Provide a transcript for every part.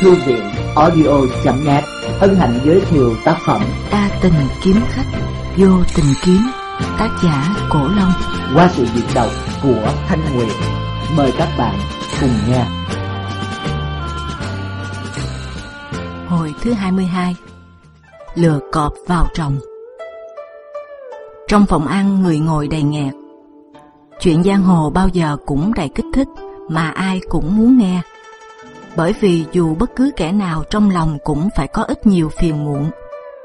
Thư viện audio.net hân hạnh giới thiệu tác phẩm A tình kiếm khách, vô tình kiếm, tác giả Cổ Long. qua sự diễn đọc của Thanh Nguyệt. Mời các bạn cùng nghe. Hồi thứ 22 Lừa cọp vào trồng Trong phòng ăn người ngồi đầy nghẹt Chuyện giang hồ bao giờ cũng đầy kích thích Mà ai cũng muốn nghe bởi vì dù bất cứ kẻ nào trong lòng cũng phải có ít nhiều phiền muộn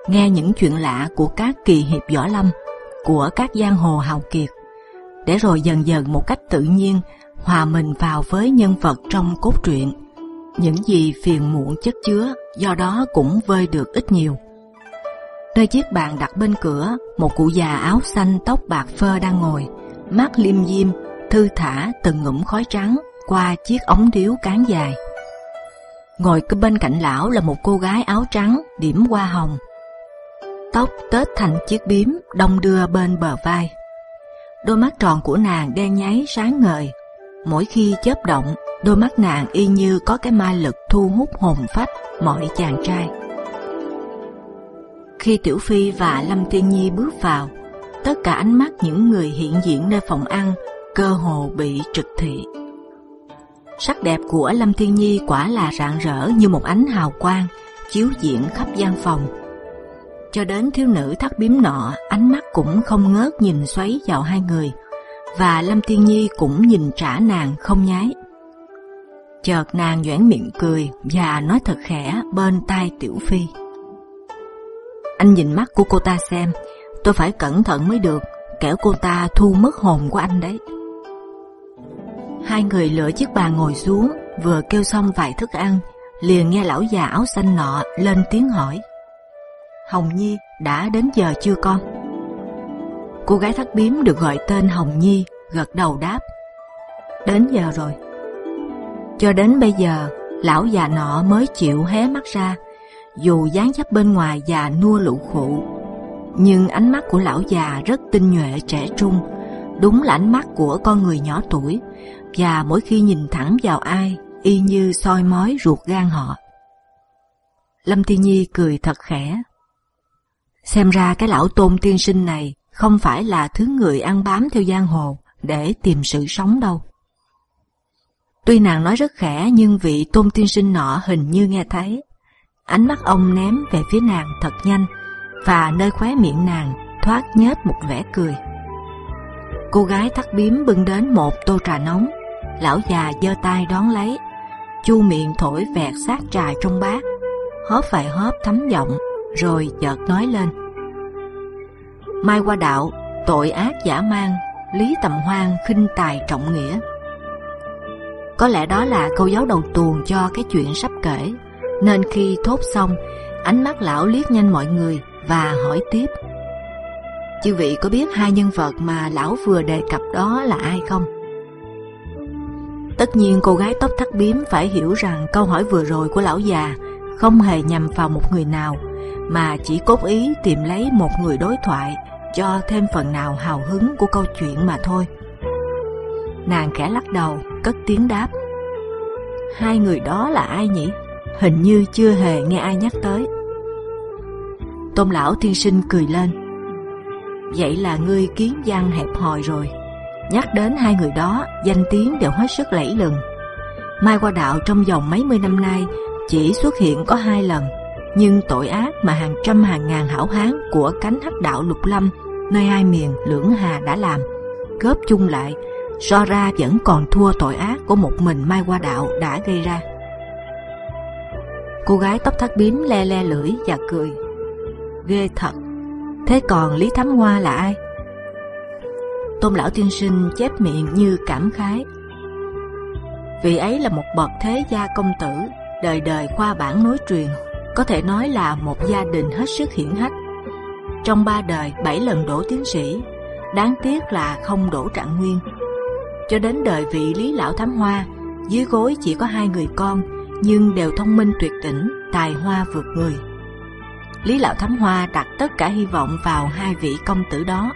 Nghe những chuyện lạ của các kỳ hiệp võ lâm Của các giang hồ hào kiệt Để rồi dần dần một cách tự nhiên Hòa mình vào với nhân vật trong cốt truyện những gì phiền muộn chất chứa do đó cũng vơi được ít nhiều. Nơi chiếc bàn đặt bên cửa, một cụ già áo xanh tóc bạc phơ đang ngồi, mắt liêm diêm, thư thả từng ngụm khói trắng qua chiếc ống điếu cán dài. Ngồi cứ bên cạnh lão là một cô gái áo trắng điểm hoa hồng, tóc tết thành chiếc bím đông đưa bên bờ vai. Đôi mắt tròn của nàng đen nháy sáng ngời, mỗi khi chớp động đôi mắt nàng y như có cái ma lực thu hút hồn phách mọi chàng trai. Khi Tiểu Phi và Lâm Tiên Nhi bước vào, tất cả ánh mắt những người hiện diện nơi phòng ăn cơ hồ bị trực thị. Sắc đẹp của Lâm Thiên Nhi quả là rạng rỡ như một ánh hào quang chiếu diện khắp gian phòng. Cho đến thiếu nữ thắt bím nọ, ánh mắt cũng không ngớt nhìn xoáy vào hai người, và Lâm Thiên Nhi cũng nhìn trả nàng không nháy. Chợt nàng nhoẻn miệng cười và nói thật khẽ bên tai Tiểu Phi. Anh nhìn mắt của cô ta xem, tôi phải cẩn thận mới được, kẻo cô ta thu mất hồn của anh đấy. Hai người lựa chiếc bàn ngồi xuống, vừa kêu xong vài thức ăn, liền nghe lão già áo xanh nọ lên tiếng hỏi. Hồng Nhi đã đến giờ chưa con? Cô gái thắt bím được gọi tên Hồng Nhi gật đầu đáp. Đến giờ rồi. Cho đến bây giờ, lão già nọ mới chịu hé mắt ra, dù dáng dấp bên ngoài già nua lụ khụ, nhưng ánh mắt của lão già rất tinh nhuệ trẻ trung, đúng là ánh mắt của con người nhỏ tuổi, và mỗi khi nhìn thẳng vào ai, y như soi mói ruột gan họ. Lâm Thiên Nhi cười thật khẽ. Xem ra cái lão tôn tiên sinh này không phải là thứ người ăn bám theo giang hồ để tìm sự sống đâu. Tuy nàng nói rất khẽ nhưng vị tôn tiên sinh nọ hình như nghe thấy. Ánh mắt ông ném về phía nàng thật nhanh và nơi khóe miệng nàng thoát nhếch một vẻ cười. Cô gái thắt bím bưng đến một tô trà nóng, lão già giơ tay đón lấy, chu miệng thổi vẹt sát trà trong bát, hóp vài hóp thấm giọng, rồi chợt nói lên: Mai qua đạo, tội ác giả mang, lý tầm hoan khinh tài trọng nghĩa. Có lẽ đó là câu giáo đầu tuồng cho cái chuyện sắp kể, nên khi thốt xong, ánh mắt lão liếc nhanh mọi người và hỏi tiếp. Chư vị có biết hai nhân vật mà lão vừa đề cập đó là ai không? Tất nhiên cô gái tóc thắt bím phải hiểu rằng câu hỏi vừa rồi của lão già không hề nhằm vào một người nào, mà chỉ cốt ý tìm lấy một người đối thoại cho thêm phần nào hào hứng của câu chuyện mà thôi. Nàng khẽ lắc đầu, cất tiếng đáp. Hai người đó là ai nhỉ? Hình như chưa hề nghe ai nhắc tới. Tôn lão thiên sinh cười lên. Vậy là ngươi kiến văn hẹp hòi rồi. Nhắc đến hai người đó, danh tiếng đều hết sức lẫy lừng. Mai qua đạo trong vòng mấy mươi năm nay chỉ xuất hiện có hai lần, nhưng tội ác mà hàng trăm hàng ngàn hảo hán của cánh hắc đạo lục lâm nơi hai miền lưỡng hà đã làm, góp chung lại so ra vẫn còn thua tội ác của một mình Mai qua Đạo đã gây ra. Cô gái tóc thắt bím le le lưỡi và cười. Ghê thật. Thế còn Lý Thám Hoa là ai? Tôn lão tiên sinh chép miệng như cảm khái. Vị ấy là một bậc thế gia công tử, đời đời khoa bản nối truyền, có thể nói là một gia đình hết sức hiển hách. Trong ba đời bảy lần đổ tiến sĩ, đáng tiếc là không đổ trạng nguyên cho đến đời vị lý lão thám hoa dưới gối chỉ có hai người con nhưng đều thông minh tuyệt đỉnh tài hoa vượt người lý lão thám hoa đặt tất cả hy vọng vào hai vị công tử đó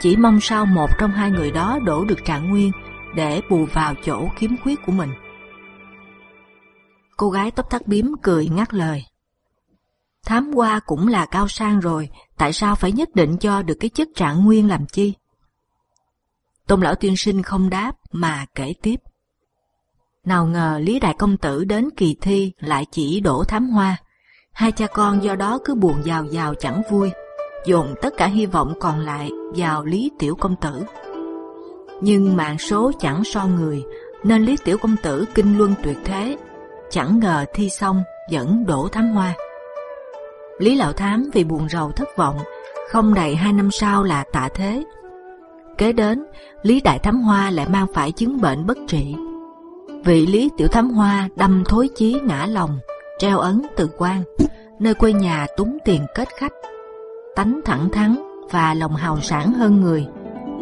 chỉ mong sao một trong hai người đó đổ được trạng nguyên để bù vào chỗ kiếm khuyết của mình Cô gái tóc thắt bím cười ngắt lời. Thám hoa cũng là cao sang rồi, tại sao phải nhất định cho được cái chức trạng nguyên làm chi? Tôn lão tiên sinh không đáp mà kể tiếp. Nào ngờ Lý Đại Công Tử đến kỳ thi lại chỉ đổ thám hoa. Hai cha con do đó cứ buồn giàu giàu chẳng vui, dồn tất cả hy vọng còn lại vào Lý Tiểu Công Tử. Nhưng mạng số chẳng so người, nên Lý Tiểu Công Tử kinh luân tuyệt thế. Chẳng ngờ thi xong vẫn đổ thám hoa. Lý Lão Thám vì buồn rầu thất vọng, không đầy hai năm sau là tạ thế. Kế đến, Lý Đại Thám Hoa lại mang phải chứng bệnh bất trị. Vị Lý Tiểu Thám Hoa đâm thối chí ngã lòng, treo ấn từ quan, nơi quê nhà túng tiền kết khách, tánh thẳng thắn và lòng hào sản hơn người.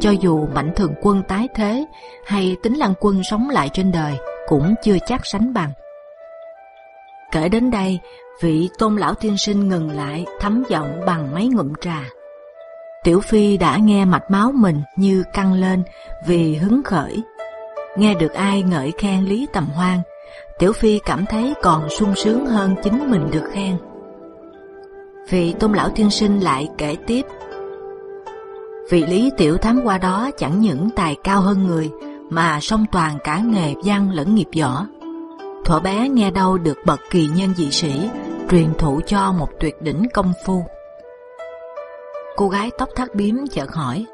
Cho dù mạnh thường quân tái thế hay tính lăng quân sống lại trên đời cũng chưa chắc sánh bằng. Kể đến đây, vị tôn lão tiên sinh ngừng lại thấm giọng bằng mấy ngụm trà. Tiểu Phi đã nghe mạch máu mình như căng lên vì hứng khởi. Nghe được ai ngợi khen Lý Tầm Hoan, Tiểu Phi cảm thấy còn sung sướng hơn chính mình được khen. Vị tôn lão thiên sinh lại kể tiếp. Vị Lý Tiểu Thám qua đó chẳng những tài cao hơn người, mà song toàn cả nghề văn lẫn nghiệp võ. Thuở bé nghe đâu được bậc kỳ nhân dị sĩ truyền thụ cho một tuyệt đỉnh công phu. Cô gái tóc thắt bím chợt hỏi: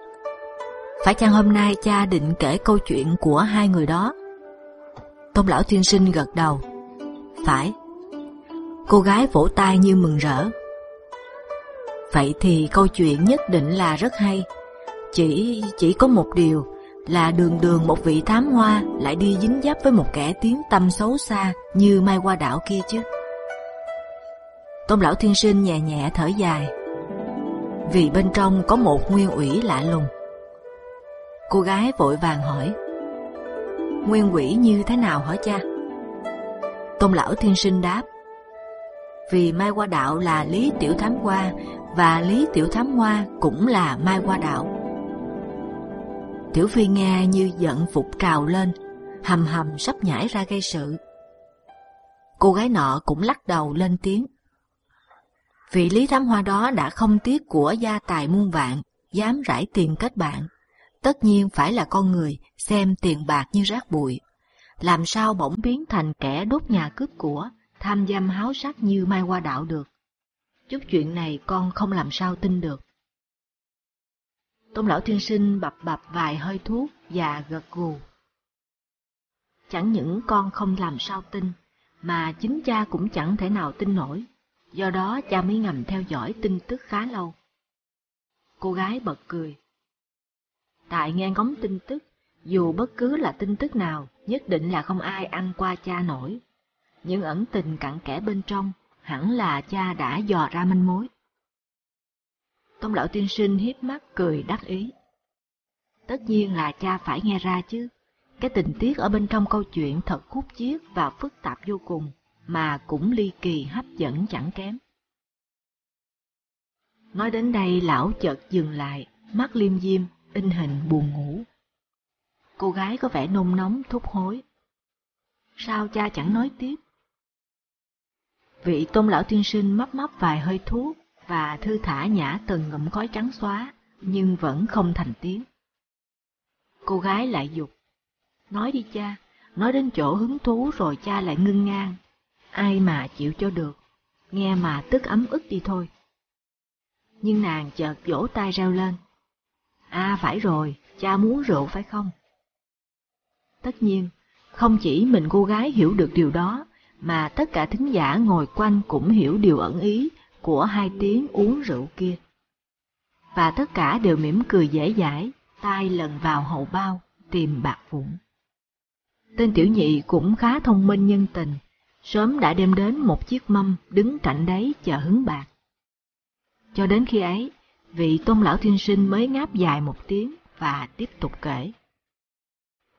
phải chăng hôm nay cha định kể câu chuyện của hai người đó? Tôn lão tiên sinh gật đầu. Phải. Cô gái vỗ tay như mừng rỡ. Vậy thì câu chuyện nhất định là rất hay. Chỉ chỉ có một điều là đường đường một vị thám hoa lại đi dính dấp với một kẻ tiếng tâm xấu xa như mai qua đảo kia chứ. Tôn lão thiên sinh nhẹ nhẹ thở dài, vì bên trong có một nguyên ủy lạ lùng. Cô gái vội vàng hỏi, nguyên quỷ như thế nào hả cha? Tôn lão thiên sinh đáp, vì mai qua đạo là lý tiểu thám hoa và lý tiểu thám hoa cũng là mai qua đạo. Tiểu phi nghe như giận phục trào lên, hầm hầm sắp nhảy ra gây sự. Cô gái nọ cũng lắc đầu lên tiếng. Vị lý thám hoa đó đã không tiếc của gia tài muôn vạn, dám rải tiền kết bạn. Tất nhiên phải là con người xem tiền bạc như rác bụi. Làm sao bỗng biến thành kẻ đốt nhà cướp của, tham dâm háo sắc như Mai Hoa Đạo được. Chút chuyện này con không làm sao tin được. Tôn lão thiên sinh bập bập vài hơi thuốc và gật gù. Chẳng những con không làm sao tin, mà chính cha cũng chẳng thể nào tin nổi. Do đó cha mới ngầm theo dõi tin tức khá lâu. Cô gái bật cười. Tại nghe ngóng tin tức, dù bất cứ là tin tức nào, nhất định là không ai ăn qua cha nổi. Những ẩn tình cặn kẽ bên trong, hẳn là cha đã dò ra manh mối. Tông lão tiên sinh hiếp mắt cười đắc ý. Tất nhiên là cha phải nghe ra chứ. Cái tình tiết ở bên trong câu chuyện thật khúc chiết và phức tạp vô cùng, mà cũng ly kỳ hấp dẫn chẳng kém. Nói đến đây lão chợt dừng lại, mắt liêm diêm, in hình buồn ngủ. Cô gái có vẻ nôn nóng thúc hối. Sao cha chẳng nói tiếp? Vị tôn lão tiên sinh mấp mấp vài hơi thuốc và thư thả nhả từng ngụm khói trắng xóa, nhưng vẫn không thành tiếng. Cô gái lại dục. Nói đi cha, nói đến chỗ hứng thú rồi cha lại ngưng ngang. Ai mà chịu cho được, nghe mà tức ấm ức đi thôi. Nhưng nàng chợt vỗ tay reo lên. À phải rồi, cha muốn rượu phải không? Tất nhiên, không chỉ mình cô gái hiểu được điều đó, mà tất cả thính giả ngồi quanh cũng hiểu điều ẩn ý của hai tiếng uống rượu kia. Và tất cả đều mỉm cười dễ dãi, tay lần vào hậu bao, tìm bạc vụn. Tên tiểu nhị cũng khá thông minh nhân tình, sớm đã đem đến một chiếc mâm đứng cạnh đấy chờ hứng bạc. Cho đến khi ấy, vị tôn lão thiên sinh mới ngáp dài một tiếng và tiếp tục kể.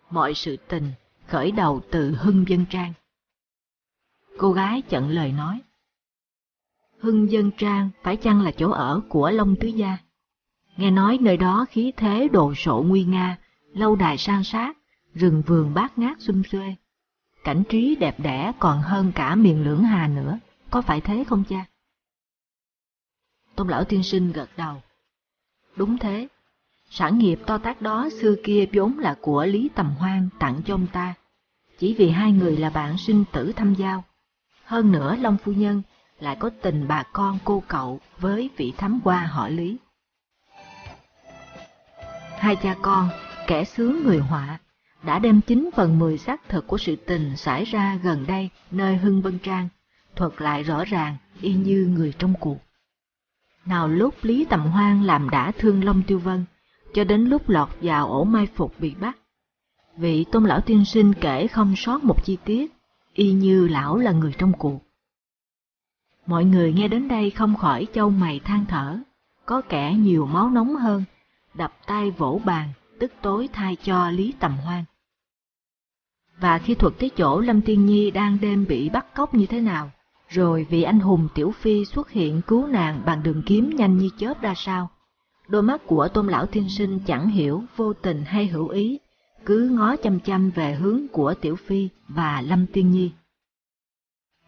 Mọi sự tình khởi đầu từ Hưng Dân Trang. Cô gái chận lời nói. Hưng Dân Trang phải chăng là chỗ ở của Long Tứ Gia? Nghe nói nơi đó khí thế đồ sộ nguy nga, lâu đài san sát, rừng vườn bát ngát xum xuê. cảnh trí đẹp đẽ còn hơn cả miền lưỡng hà nữa, có phải thế không cha? Tôn lão tiên sinh gật đầu. Đúng thế, sản nghiệp to tác đó xưa kia vốn là của Lý Tầm Hoan tặng cho ông ta, chỉ vì hai người là bạn sinh tử thăm giao. Hơn nữa Long Phu Nhân lại có tình bà con cô cậu với vị thám hoa họ Lý. Hai cha con, kẻ sướng người họa, đã đem chín phần mười xác thực của sự tình xảy ra gần đây nơi Hưng Vân Trang, thuật lại rõ ràng y như người trong cuộc. Nào lúc Lý Tầm Hoan làm đã thương Long Tiêu Vân, cho đến lúc lọt vào ổ mai phục bị bắt. Vị tôn lão tiên sinh kể không sót một chi tiết, y như lão là người trong cuộc. Mọi người nghe đến đây không khỏi châu mày than thở, có kẻ nhiều máu nóng hơn, đập tay vỗ bàn, tức tối thay cho Lý Tầm Hoan. Và khi thuật tới chỗ Lâm Tiên Nhi đang đêm bị bắt cóc như thế nào, rồi vị anh hùng Tiểu Phi xuất hiện cứu nàng bằng đường kiếm nhanh như chớp ra sao, đôi mắt của tôn lão thiên sinh chẳng hiểu vô tình hay hữu ý, cứ ngó chăm chăm về hướng của Tiểu Phi và Lâm Tiên Nhi.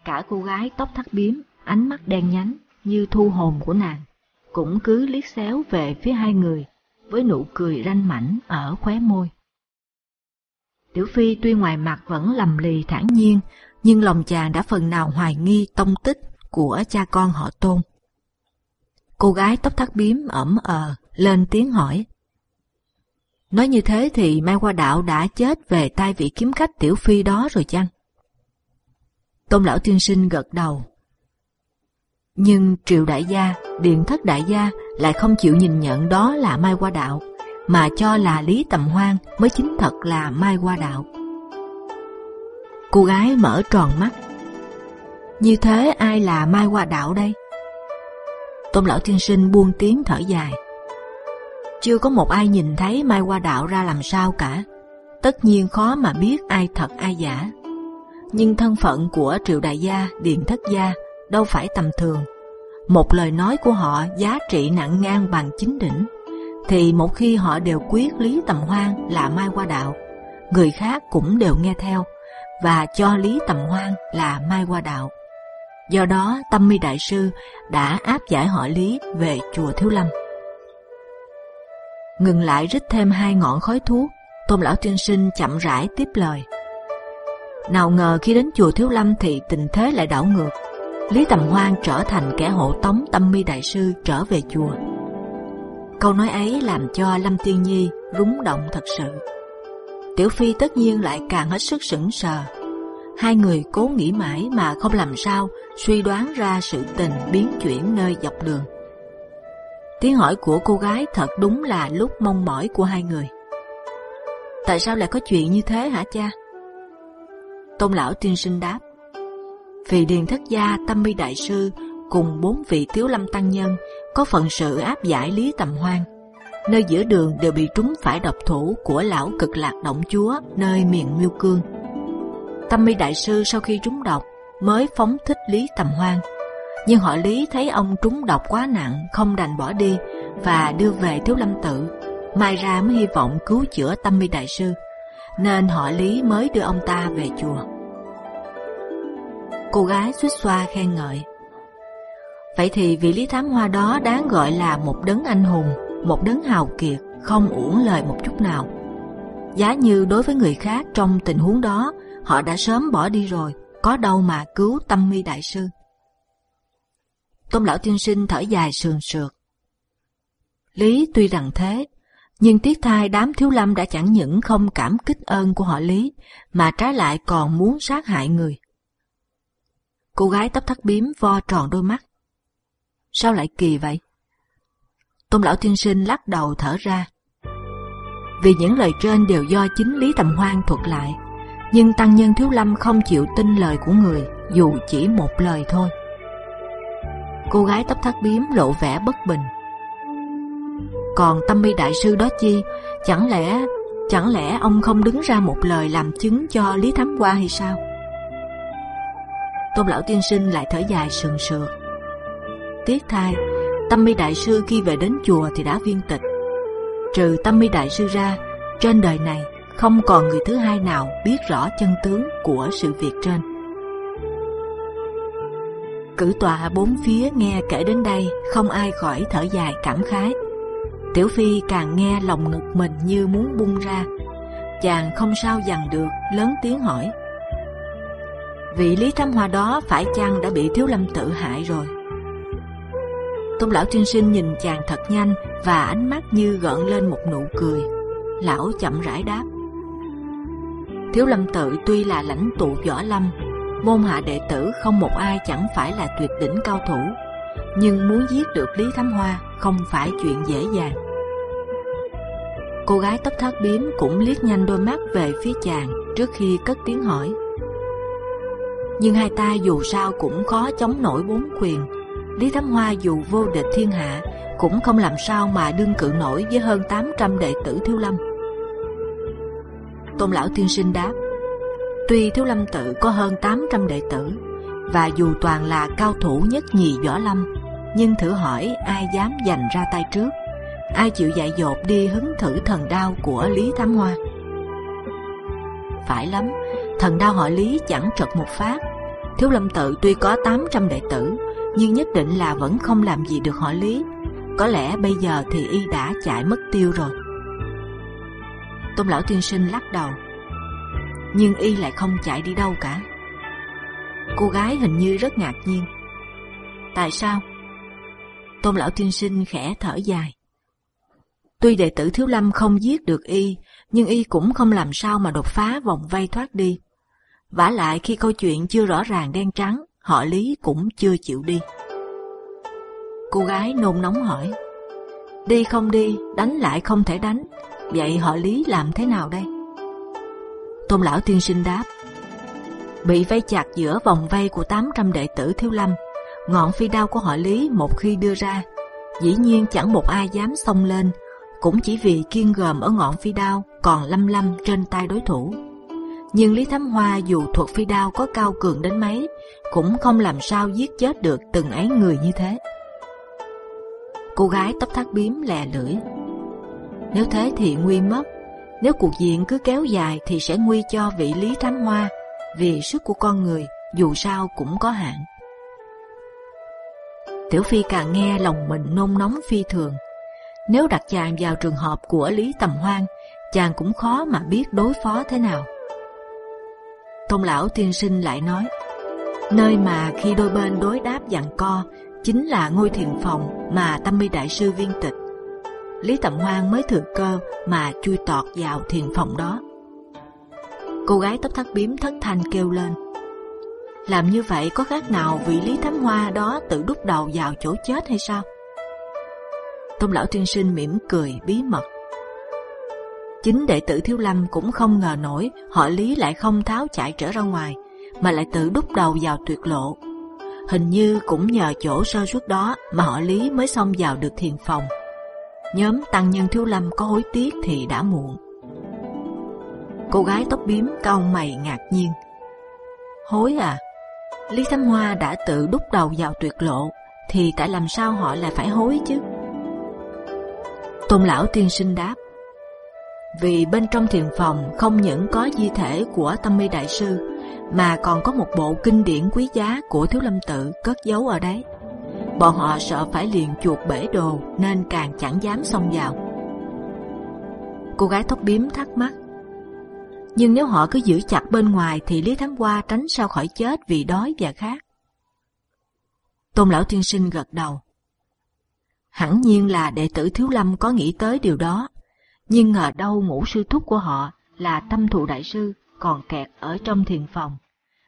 Cả cô gái tóc thắt biếm, ánh mắt đen nhánh như thu hồn của nàng, cũng cứ liếc xéo về phía hai người với nụ cười ranh mảnh ở khóe môi. Tiểu Phi tuy ngoài mặt vẫn lầm lì thản nhiên, nhưng lòng chàng đã phần nào hoài nghi tông tích của cha con họ tôn. Cô gái tóc thắt bím ẩm ờ, lên tiếng hỏi. Nói như thế thì Mai Hoa Đạo đã chết về tay vị kiếm khách Tiểu Phi đó rồi chăng? Tôn Lão Tiên Sinh gật đầu. Nhưng Triệu Đại Gia, Điện Thất Đại Gia lại không chịu nhìn nhận đó là Mai Hoa Đạo, mà cho là Lý Tầm Hoan mới chính thật là Mai Hoa Đạo. Cô gái mở tròn mắt. Như thế ai là Mai Hoa Đạo đây? Tôn Lão Tiên Sinh buông tiếng thở dài. Chưa có một ai nhìn thấy Mai Hoa Đạo ra làm sao cả. Tất nhiên khó mà biết ai thật ai giả. Nhưng thân phận của Triệu Đại Gia, Điện Thất Gia đâu phải tầm thường. Một lời nói của họ giá trị nặng ngang bằng chính đỉnh, thì một khi họ đều quyết Lý Tầm Hoan là Mai Hoa Đạo, người khác cũng đều nghe theo và cho Lý Tầm Hoan là Mai Hoa Đạo. Do đó, Tâm Mi Đại Sư đã áp giải họ Lý về chùa Thiếu Lâm. Ngừng lại rít thêm hai ngọn khói thuốc, Tôn Lão Tiên Sinh chậm rãi tiếp lời. Nào ngờ khi đến chùa Thiếu Lâm thì tình thế lại đảo ngược. Lý Tầm Hoan trở thành kẻ hộ tống Tâm Mi Đại Sư trở về chùa. Câu nói ấy làm cho Lâm Tiên Nhi rúng động thật sự. Tiểu Phi tất nhiên lại càng hết sức sững sờ. Hai người cố nghĩ mãi mà không làm sao suy đoán ra sự tình biến chuyển nơi dọc đường. Tiếng hỏi của cô gái thật đúng là lúc mong mỏi của hai người. Tại sao lại có chuyện như thế hả cha? Tôn lão tiên sinh đáp. Vì Điền Thất Gia, Tâm Mi Đại Sư cùng bốn vị Tiếu Lâm Tăng Nhân có phận sự áp giải Lý Tầm Hoan. Nơi giữa đường đều bị trúng phải độc thủ của lão cực lạc động chúa nơi miền Miêu Cương. Tâm Mi Đại Sư sau khi trúng độc mới phóng thích Lý Tầm Hoan. Nhưng họ Lý thấy ông trúng độc quá nặng, không đành bỏ đi và đưa về Thiếu Lâm Tự. Mai ra mới hy vọng cứu chữa Tâm Mi Đại Sư, nên họ Lý mới đưa ông ta về chùa. Cô gái suýt xoa khen ngợi. Vậy thì vị Lý Thám Hoa đó đáng gọi là một đấng anh hùng, một đấng hào kiệt, không uổng lời một chút nào. Giá như đối với người khác trong tình huống đó, họ đã sớm bỏ đi rồi, có đâu mà cứu tâm mi đại sư. Tôn lão tiên sinh thở dài sườn sượt. Lý tuy rằng thế, nhưng tiếc thay đám thiếu lâm đã chẳng những không cảm kích ơn của họ Lý, mà trái lại còn muốn sát hại người. Cô gái tóc thắt bím vo tròn đôi mắt. Sao lại kỳ vậy? Tôn lão tiên sinh lắc đầu thở ra. Vì những lời trên đều do chính Lý Tầm Hoan thuật lại, nhưng tăng nhân thiếu lâm không chịu tin lời của người, dù chỉ một lời thôi. Cô gái tóc thắt biếm lộ vẻ bất bình. Còn tâm mi đại sư đó chi, chẳng lẽ chẳng lẽ ông không đứng ra một lời làm chứng cho Lý Thám Hoa hay sao? Tôn lão tiên sinh lại thở dài sườn sượt. Tiếc thay, Tâm Mi Đại Sư khi về đến chùa thì đã viên tịch. Trừ Tâm Mi Đại Sư ra, trên đời này không còn người thứ hai nào biết rõ chân tướng của sự việc trên. Cử tọa bốn phía nghe kể đến đây, không ai khỏi thở dài cảm khái. Tiểu Phi càng nghe lòng ngực mình như muốn bung ra. Chàng không sao dằn được, lớn tiếng hỏi. Vị Lý thâm hòa đó phải chăng đã bị Thiếu Lâm tự hại rồi? Tôn lão tiên sinh nhìn chàng thật nhanh và ánh mắt như gợn lên một nụ cười. Lão chậm rãi đáp. Thiếu Lâm tự tuy là lãnh tụ võ lâm, môn hạ đệ tử không một ai chẳng phải là tuyệt đỉnh cao thủ, nhưng muốn giết được Lý Thám Hoa không phải chuyện dễ dàng. Cô gái tóc thắt biếm cũng liếc nhanh đôi mắt về phía chàng trước khi cất tiếng hỏi. Nhưng hai ta dù sao cũng khó chống nổi bốn quyền. Lý Thám Hoa dù vô địch thiên hạ cũng không làm sao mà đương cự nổi với hơn 800 đệ tử Thiếu Lâm. Tôn lão Thiên sinh đáp: Tuy Thiếu Lâm tự có hơn 800 đệ tử và dù toàn là cao thủ nhất nhì võ lâm, nhưng thử hỏi ai dám giành ra tay trước? ai chịu dạy dột đi hứng thử thần đao của Lý Thám Hoa? Phải lắm, thần đao họ Lý chẳng trật một phát. Thiếu Lâm tự tuy có 800 đệ tử, nhưng nhất định là vẫn không làm gì được họ Lý. Có lẽ bây giờ thì y đã chạy mất tiêu rồi. Tôn lão tiên sinh lắc đầu. Nhưng y lại không chạy đi đâu cả. Cô gái hình như rất ngạc nhiên. Tại sao? Tôn lão tiên sinh khẽ thở dài. Tuy đệ tử Thiếu Lâm không giết được y, nhưng y cũng không làm sao mà đột phá vòng vây thoát đi. vả lại khi câu chuyện chưa rõ ràng đen trắng, họ Lý cũng chưa chịu đi. Cô gái nôn nóng hỏi, đi không đi, đánh lại không thể đánh, vậy họ Lý làm thế nào đây? Tôn lão tiên sinh đáp, bị vây chặt giữa vòng vây của 800 đệ tử Thiếu Lâm, ngọn phi đao của họ Lý một khi đưa ra, dĩ nhiên chẳng một ai dám xông lên cũng chỉ vì kiên gờm ở ngọn phi đao còn lâm lâm trên tay đối thủ. Nhưng Lý Thám Hoa dù thuộc phi đao có cao cường đến mấy, cũng không làm sao giết chết được từng ấy người như thế. Cô gái tóc thắt bím lè lưỡi. Nếu thế thì nguy mất. Nếu cuộc diện cứ kéo dài thì sẽ nguy cho vị Lý Thám Hoa, vì sức của con người dù sao cũng có hạn. Tiểu Phi càng nghe lòng mình nôn nóng phi thường, nếu đặt chàng vào trường hợp của Lý Tầm Hoan, chàng cũng khó mà biết đối phó thế nào. Tôn lão tiên sinh lại nói, nơi mà khi đôi bên đối đáp dặn co chính là ngôi thiền phòng mà Tâm Mi Đại sư viên tịch. Lý Tầm Hoan mới thừa cơ mà chui tọt vào thiền phòng đó. Cô gái tóc thắt bím thất thanh kêu lên. Làm như vậy có khác nào vị Lý Thám Hoa đó tự đút đầu vào chỗ chết hay sao? Tôn lão tiên sinh mỉm cười bí mật. Chính đệ tử Thiếu Lâm cũng không ngờ nổi họ Lý lại không tháo chạy trở ra ngoài, mà lại tự đúc đầu vào tuyệt lộ. Hình như cũng nhờ chỗ sơ suất đó mà họ Lý mới xông vào được thiền phòng. Nhóm tăng nhân Thiếu Lâm có hối tiếc thì đã muộn. Cô gái tóc bím cau mày ngạc nhiên. Hối à? Lý Thám Hoa đã tự đúc đầu vào tuyệt lộ, thì tại làm sao họ lại phải hối chứ? Tôn lão tiên sinh đáp: vì bên trong thiền phòng không những có di thể của Tâm Mi đại sư, mà còn có một bộ kinh điển quý giá của Thiếu Lâm tự cất giấu ở đấy. Bọn họ sợ phải liền chuột bể đồ nên càng chẳng dám xông vào. Cô gái tóc bím thắc mắc. Nhưng nếu họ cứ giữ chặt bên ngoài thì Lý Thám Hoa tránh sao khỏi chết vì đói và khát. Tôn lão tiên sinh gật đầu. Hẳn nhiên là đệ tử Thiếu Lâm có nghĩ tới điều đó, nhưng ngờ đâu ngũ sư thúc của họ là tâm thụ đại sư, còn kẹt ở trong thiền phòng,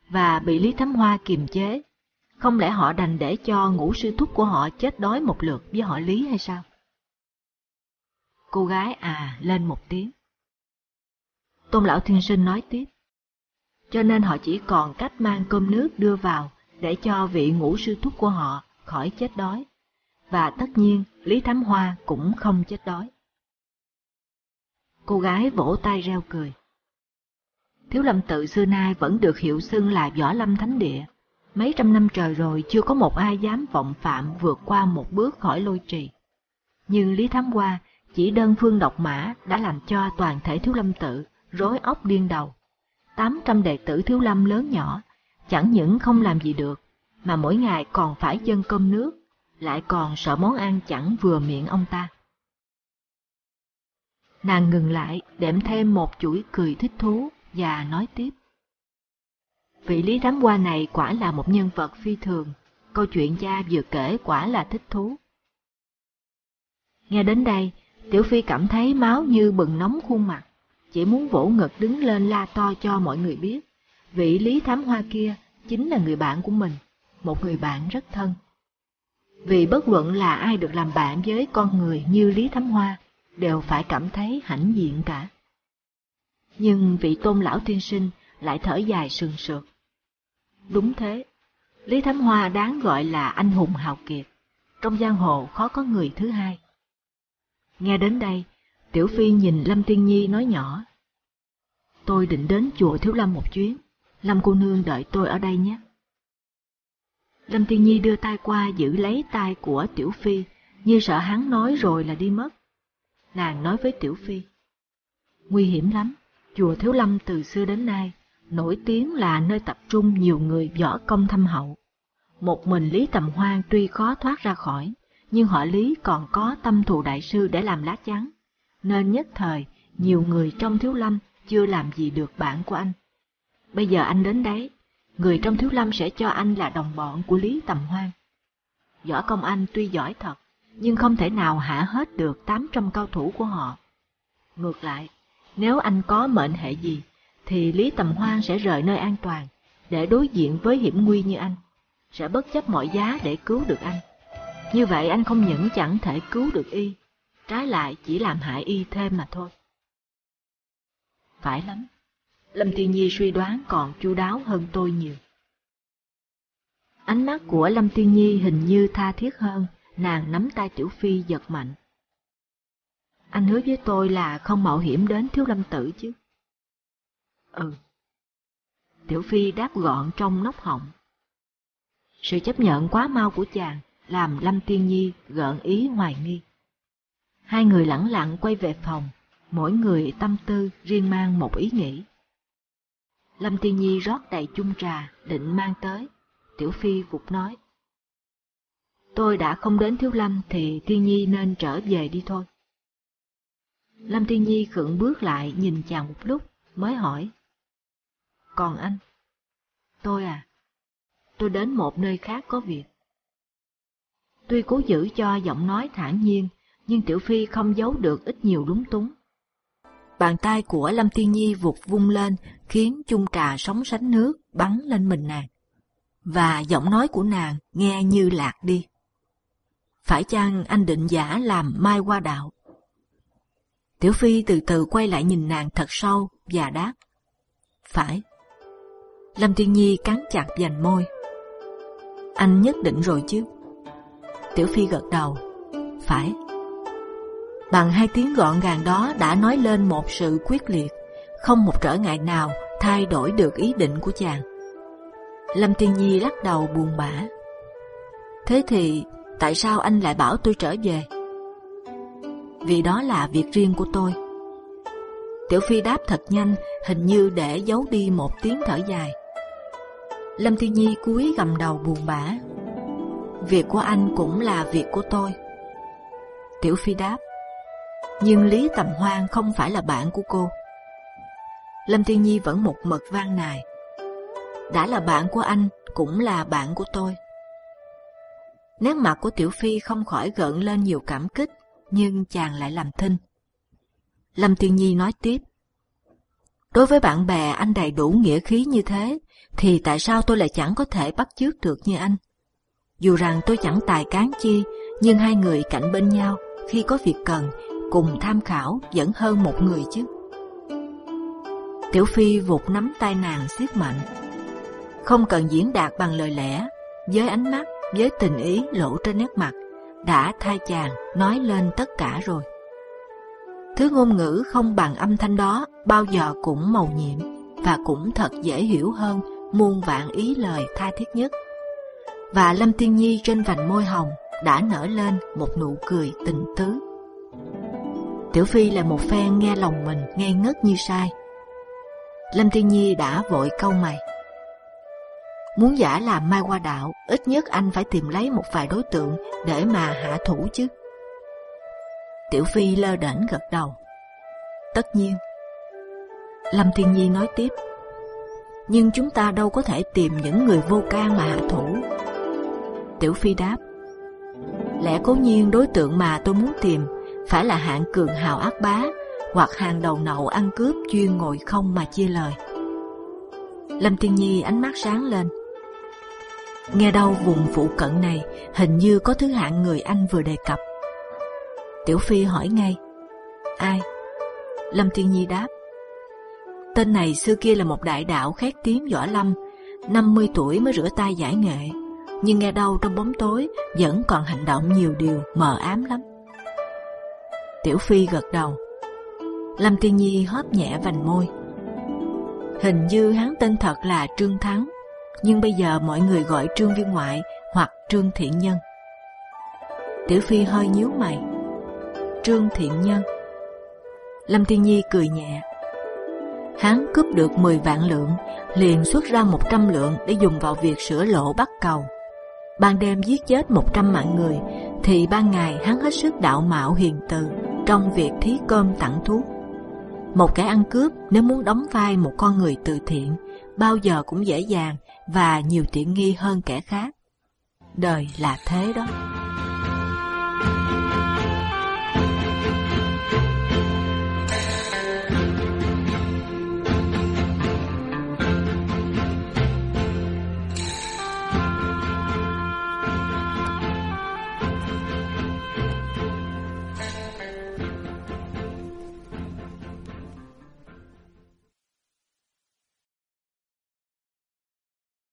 và bị Lý Thám Hoa kiềm chế. Không lẽ họ đành để cho ngũ sư thúc của họ chết đói một lượt với họ Lý hay sao? Cô gái à lên một tiếng. Tôn lão thiên sinh nói tiếp. Cho nên họ chỉ còn cách mang cơm nước đưa vào để cho vị ngũ sư thúc của họ khỏi chết đói và tất nhiên, Lý Thám Hoa cũng không chết đói. Cô gái vỗ tay reo cười. Thiếu lâm tự xưa nay vẫn được hiệu xưng là võ lâm thánh địa. Mấy trăm năm trời rồi chưa có một ai dám vọng phạm vượt qua một bước khỏi lôi trì. Nhưng Lý Thám Hoa chỉ đơn phương độc mã đã làm cho toàn thể thiếu lâm tự rối óc điên đầu. Tám trăm đệ tử thiếu lâm lớn nhỏ, chẳng những không làm gì được, mà mỗi ngày còn phải dân cơm nước, lại còn sợ món ăn chẳng vừa miệng ông ta. Nàng ngừng lại, đệm thêm một chuỗi cười thích thú và nói tiếp. Vị lý thám hoa này quả là một nhân vật phi thường, câu chuyện cha vừa kể quả là thích thú. Nghe đến đây, Tiểu Phi cảm thấy máu như bừng nóng khuôn mặt, chỉ muốn vỗ ngực đứng lên la to cho mọi người biết. Vị Lý Thám Hoa kia chính là người bạn của mình, một người bạn rất thân. Vì bất luận là ai được làm bạn với con người như Lý Thám Hoa, đều phải cảm thấy hãnh diện cả. Nhưng vị tôn lão tiên sinh lại thở dài sườn sượt. Đúng thế, Lý Thám Hoa đáng gọi là anh hùng hào kiệt, trong giang hồ khó có người thứ hai. Nghe đến đây, Tiểu Phi nhìn Lâm Tiên Nhi nói nhỏ. Tôi định đến chùa Thiếu Lâm một chuyến, Lâm cô nương đợi tôi ở đây nhé. Lâm Tiên Nhi đưa tay qua giữ lấy tay của Tiểu Phi, như sợ hắn nói rồi là đi mất. Nàng nói với Tiểu Phi, Nguy hiểm lắm, chùa Thiếu Lâm từ xưa đến nay, nổi tiếng là nơi tập trung nhiều người võ công thâm hậu. Một mình Lý Tầm Hoan tuy khó thoát ra khỏi, nhưng họ Lý còn có tâm thù đại sư để làm lá chắn, nên nhất thời nhiều người trong Thiếu Lâm chưa làm gì được bạn của anh. Bây giờ anh đến đấy, người trong Thiếu Lâm sẽ cho anh là đồng bọn của Lý Tầm Hoan. Võ công anh tuy giỏi thật, nhưng không thể nào hạ hết được 800 cao thủ của họ. Ngược lại, nếu anh có mệnh hệ gì, thì Lý Tầm Hoan sẽ rời nơi an toàn, để đối diện với hiểm nguy như anh, sẽ bất chấp mọi giá để cứu được anh. Như vậy anh không những chẳng thể cứu được y, trái lại chỉ làm hại y thêm mà thôi. Phải lắm, Lâm Tiên Nhi suy đoán còn chu đáo hơn tôi nhiều. Ánh mắt của Lâm Tiên Nhi hình như tha thiết hơn, nàng nắm tay Tiểu Phi giật mạnh. Anh hứa với tôi là không mạo hiểm đến Thiếu Lâm Tử chứ. Ừ. Tiểu Phi đáp gọn trong nóc họng. Sự chấp nhận quá mau của chàng làm Lâm Tiên Nhi gợn ý hoài nghi. Hai người lẳng lặng quay về phòng, mỗi người tâm tư riêng mang một ý nghĩ. Lâm Tiên Nhi rót đầy chung trà, định mang tới. Tiểu Phi phục nói. Tôi đã không đến Thiếu Lâm thì thiên Nhi nên trở về đi thôi. Lâm thiên Nhi khựng bước lại nhìn chàng một lúc, mới hỏi. Còn anh? Tôi à, tôi đến một nơi khác có việc. Tuy cố giữ cho giọng nói thản nhiên, nhưng Tiểu Phi không giấu được ít nhiều lúng túng. Bàn tay của Lâm thiên Nhi vụt vung lên, khiến chung trà sóng sánh nước bắn lên mình nàng. Và giọng nói của nàng nghe như lạc đi. Phải chăng anh định giả làm mai qua đạo? Tiểu Phi từ từ quay lại nhìn nàng thật sâu và đáp. Phải. Lâm thiên Nhi cắn chặt dành môi. Anh nhất định rồi chứ? Tiểu Phi gật đầu. Phải. Bằng hai tiếng gọn gàng đó đã nói lên một sự quyết liệt, không một trở ngại nào thay đổi được ý định của chàng. Lâm thiên Nhi lắc đầu buồn bã. Thế thì tại sao anh lại bảo tôi trở về? Vì đó là việc riêng của tôi. Tiểu Phi đáp thật nhanh, hình như để giấu đi một tiếng thở dài. Lâm Thiên Nhi cúi gầm đầu buồn bã. Việc của anh cũng là việc của tôi. Tiểu Phi đáp. Nhưng Lý Tầm Hoan không phải là bạn của cô. Lâm Thiên Nhi vẫn một mực van nài. Đã là bạn của anh, cũng là bạn của tôi. Nét mặt của Tiểu Phi không khỏi gợn lên nhiều cảm kích, nhưng chàng lại làm thinh. Lâm Tiên Nhi nói tiếp. Đối với bạn bè anh đầy đủ nghĩa khí như thế, thì tại sao tôi lại chẳng có thể bắt chước được như anh? Dù rằng tôi chẳng tài cán chi, nhưng hai người cạnh bên nhau khi có việc cần, cùng tham khảo vẫn hơn một người chứ. Tiểu Phi vụt nắm tay nàng siết mạnh. Không cần diễn đạt bằng lời lẽ, với ánh mắt, với tình ý lộ trên nét mặt, đã thay chàng nói lên tất cả rồi. Thứ ngôn ngữ không bằng âm thanh đó bao giờ cũng màu nhiệm và cũng thật dễ hiểu hơn muôn vạn ý lời tha thiết nhất. Và Lâm Tiên Nhi trên vành môi hồng đã nở lên một nụ cười tình tứ. Tiểu Phi là một phen nghe lòng mình ngây ngất như sai, Lâm Thiên Nhi đã vội câu mày. Muốn giả làm mai qua đạo, ít nhất anh phải tìm lấy một vài đối tượng để mà hạ thủ chứ. Tiểu Phi lơ đễnh gật đầu. Tất nhiên. Lâm Thiên Nhi nói tiếp. Nhưng chúng ta đâu có thể tìm những người vô can mà hạ thủ. Tiểu Phi đáp. Lẽ cố nhiên đối tượng mà tôi muốn tìm phải là hạng cường hào ác bá hoặc hàng đầu nậu ăn cướp chuyên ngồi không mà chia lời. Lâm Thiên Nhi ánh mắt sáng lên. Nghe đâu vùng phụ cận này hình như có thứ hạng người anh vừa đề cập. Tiểu Phi hỏi ngay, ai? Lâm Thiên Nhi đáp, tên này xưa kia là một đại đạo khét tiếng võ lâm, 50 tuổi mới rửa tay giải nghệ, nhưng nghe đâu trong bóng tối vẫn còn hành động nhiều điều mờ ám lắm. Tiểu Phi gật đầu. Lâm Thiên Nhi hóp nhẹ vành môi. Hình như hắn tên thật là Trương Thắng, nhưng bây giờ mọi người gọi Trương Viên Ngoại hoặc Trương Thiện Nhân. Tiểu Phi hơi nhíu mày. Trương Thiện Nhân. Lâm Thiên Nhi cười nhẹ. Hắn cướp được 10 vạn lượng, liền xuất ra 100 lượng để dùng vào việc sửa lộ bắt cầu. Ban đêm giết chết 100 mạng người, thì ban ngày hắn hết sức đạo mạo hiền từ trong việc thí cơm tặng thuốc. Một kẻ ăn cướp nếu muốn đóng vai một con người từ thiện, bao giờ cũng dễ dàng và nhiều tiện nghi hơn kẻ khác. Đời là thế đó.